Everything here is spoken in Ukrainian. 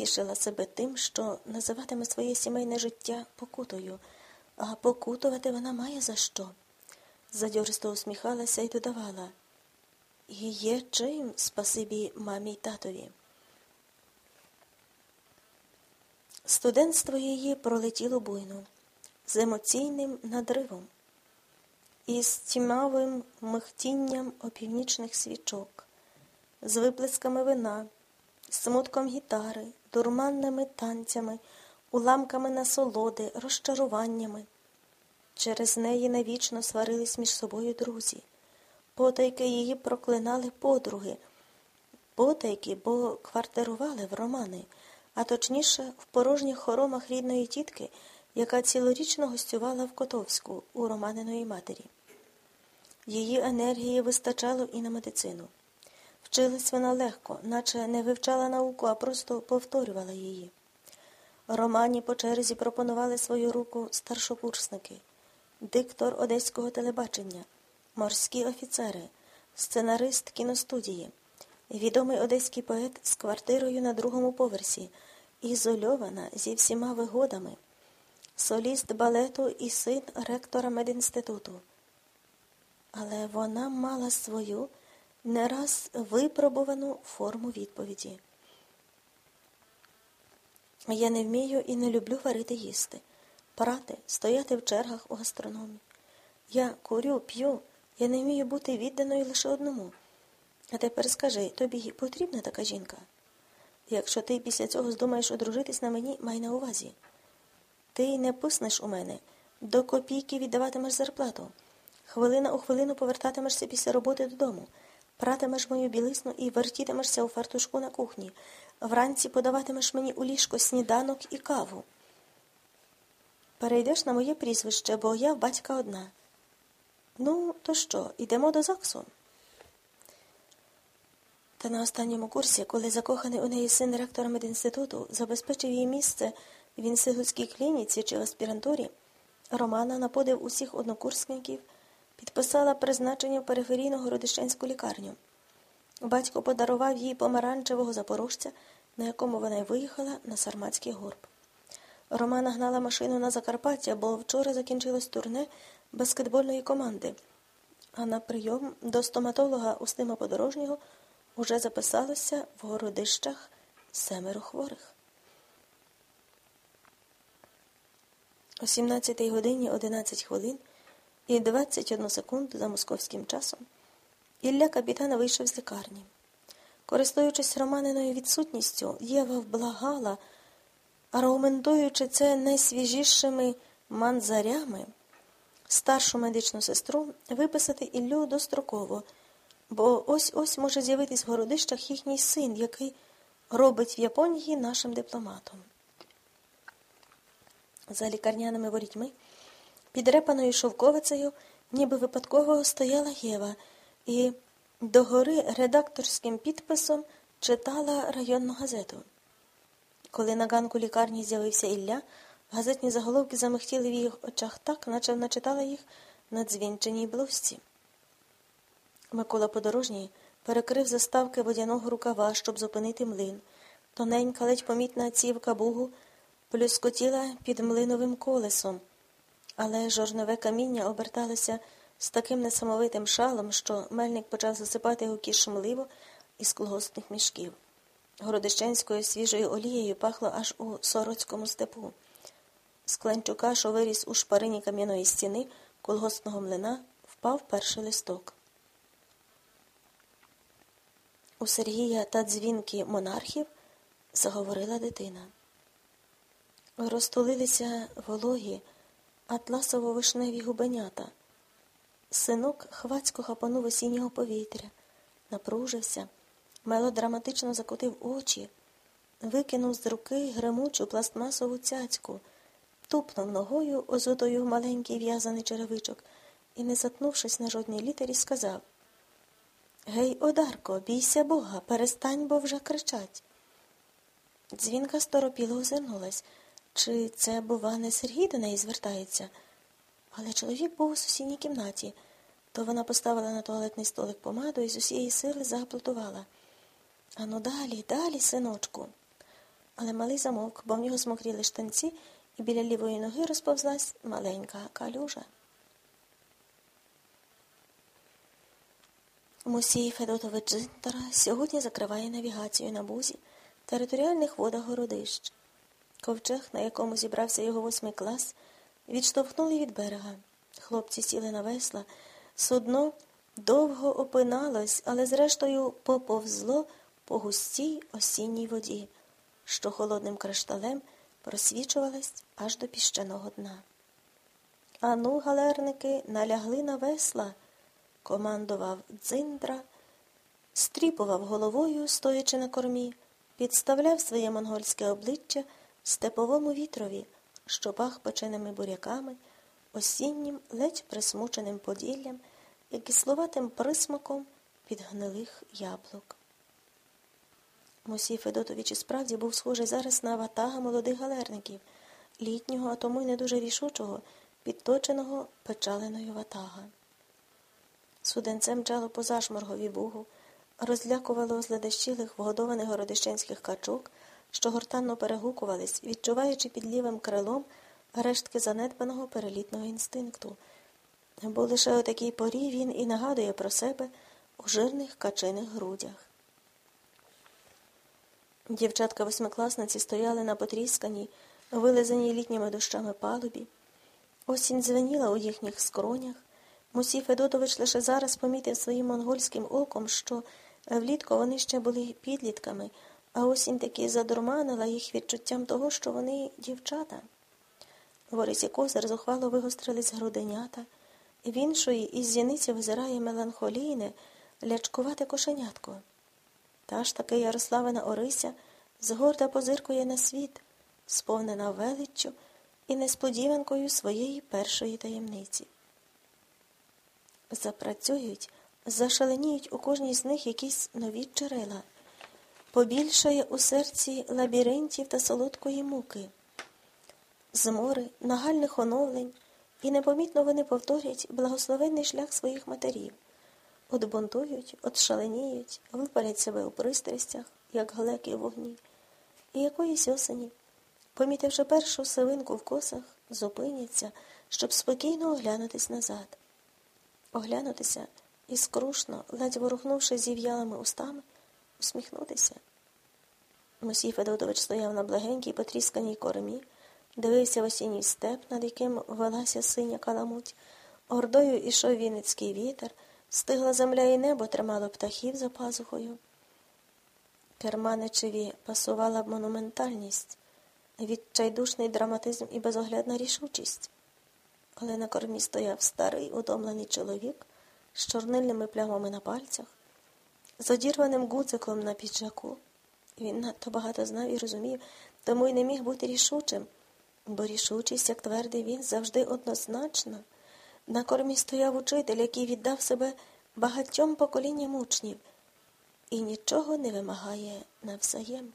тішила себе тим, що називатиме своє сімейне життя покутою, а покутувати вона має за що. Задьористо усміхалася і додавала і є чим спасибі мамі й татові. Студентство її пролетіло буйно, з емоційним надривом, із тімавим михтінням опівнічних свічок, з виплесками вина, смутком гітари, дурманними танцями, уламками насолоди, розчаруваннями. Через неї навічно сварились між собою друзі. Потайки її проклинали подруги. Потайки, бо квартирували в романи, а точніше в порожніх хоромах рідної тітки, яка цілорічно гостювала в Котовську у Романиної матері. Її енергії вистачало і на медицину. Вчилась вона легко, наче не вивчала науку, а просто повторювала її. Романі по черзі пропонували свою руку старшокурсники, диктор одеського телебачення, морські офіцери, сценарист кіностудії, відомий одеський поет з квартирою на другому поверсі, ізольована зі всіма вигодами, соліст балету і син ректора медінституту. Але вона мала свою не раз випробувану форму відповіді. Я не вмію і не люблю варити їсти, прати, стояти в чергах у гастрономі. Я курю, п'ю, я не вмію бути відданою лише одному. А тепер скажи, тобі потрібна така жінка? Якщо ти після цього здумаєш одружитись на мені, май на увазі. Ти не писнеш у мене, до копійки віддаватимеш зарплату. Хвилина у хвилину повертатимешся після роботи додому, пратимеш мою білисну і вертітимешся у фартушку на кухні. Вранці подаватимеш мені у ліжко сніданок і каву. Перейдеш на моє прізвище, бо я батька одна. Ну, то що, йдемо до ЗАГСу? Та на останньому курсі, коли закоханий у неї син ректора медінституту забезпечив їй місце в інститутській клініці чи аспірантурі, Романа на подив усіх однокурсників підписала призначення в периферійну городищенську лікарню. Батько подарував їй помаранчевого запорожця, на якому вона й виїхала на Сарматський горб. Романа гнала машину на Закарпаття, бо вчора закінчилось турне баскетбольної команди, а на прийом до стоматолога Устима Подорожнього уже записалося в городищах семеро хворих. О 17 годині 11 хвилин і 21 секунду за московським часом Ілля капітана вийшов з лікарні. Користуючись Романиною відсутністю, Єва вблагала, аргументуючи це найсвіжішими манзарями, старшу медичну сестру виписати Іллю достроково, бо ось ось може з'явитись в городищах їхній син, який робить в Японії нашим дипломатом. За лікарняними ворітьми, підрепаною шовковицею, ніби випадково стояла Єва і догори редакторським підписом читала районну газету. Коли на ганку лікарні з'явився Ілля, газетні заголовки замихтіли в їх очах так, наче вона читала їх на дзвінченій блузці. Микола Подорожній перекрив заставки водяного рукава, щоб зупинити млин. Тоненька, ледь помітна цівка бугу плюскотіла під млиновим колесом, але жорнове каміння оберталося з таким несамовитим шалом, що мельник почав засипати його кішмливо із колгоспних мішків. Городищенською свіжою олією пахло аж у сороцькому степу. З Кленчука, що виріс у шпарині кам'яної стіни колгоспного млина, впав перший листок. У Сергія та дзвінки монархів заговорила дитина. Розтулилися вологі, атласово-вишневі губенята. Синок хвацько хапанув осіннього повітря, напружився, мелодраматично закотив очі, викинув з руки гремучу пластмасову цяцьку, тупнув ногою озутою в маленький в'язаний черевичок і, не затнувшись на жодній літері, сказав Гей, Одарко, бійся Бога, перестань, бо вже кричать. Дзвінка сторопіло озирнулась. Чи це, бува, не Сергій до неї звертається? Але чоловік був у сусідній кімнаті, то вона поставила на туалетний столик помаду і з усієї сили заплутувала. Ану далі, далі, синочку. Але малий замовк, бо в нього смокріли штанці, і біля лівої ноги розповзлась маленька калюжа. Мусій Федотович Джинтера сьогодні закриває навігацію на бузі територіальних водах городищ. Ковчег, на якому зібрався його восьмий клас, відштовхнули від берега. Хлопці сіли на весла, судно довго опиналось, але зрештою поповзло по густій осінній воді, що холодним кришталем просвічувалась аж до піщаного дна. Ану, галерники, налягли на весла, командував дзиндра, стріпував головою, стоячи на кормі, підставляв своє монгольське обличчя степовому вітрові, що пах печеними буряками, осіннім, ледь присмученим поділлям і кисловатим присмаком від гнилих яблук. Мусій Федотович і справді був схожий зараз на ватага молодих галерників, літнього, а тому й не дуже рішучого, підточеного печаленою ватага. Суденцем мчало по зашморгові бугу, розлякувало зледащилих вгодованих городищенських качок, що гортанно перегукувались, відчуваючи під лівим крилом рештки занедбаного перелітного інстинкту. Бо лише у такій порі він і нагадує про себе у жирних качиних грудях. Дівчатка восьмикласниці стояли на потрісканій, вилизаній літніми дощами палубі. Осінь дзвеніла у їхніх скронях. Мусій Федотович лише зараз помітив своїм монгольським оком, що влітку вони ще були підлітками, а осінь таки задурманила їх відчуттям того, що вони дівчата. Ворись і козир зухвало вигострились груденята, в іншої із зіниці визирає меланхолійне, лячкувате кошенятко. Та ж таки Ярославина Орися згорда позиркує на світ, сповнена величчю і несподіванкою своєї першої таємниці. Запрацюють, зашаленіють у кожній з них якісь нові джерела, побільшає у серці лабіринтів та солодкої муки, змори, нагальних оновлень, і непомітно вони повторять благословенний шлях своїх матерів. От бунтують, от випалять себе у пристрастях, як глеки вогні, і якоїсь осені, помітивши першу сивинку в косах, зупиняться, щоб спокійно оглянутись назад, оглянутися і скрушно, ледь ворухнувши зів'ялими устами, усміхнутися. Мосій Федотович стояв на благенькій потрісканій кормі, дивився в осінній степ, над яким велася синя каламуть, ордою ішов вінницький вітер. Стигла земля і небо тримало птахів за пазухою. Керманичеві пасувала б монументальність, відчайдушний драматизм і безоглядна рішучість. Але на кормі стояв старий удомлений чоловік з чорнильними плямами на пальцях, з одірваним гудзиком на піджаку. Він надто багато знав і розумів, тому й не міг бути рішучим, бо рішучість, як твердий він, завжди однозначна. На кормі стояв учитель, який віддав себе багатьом поколінням учнів і нічого не вимагає навзаєм.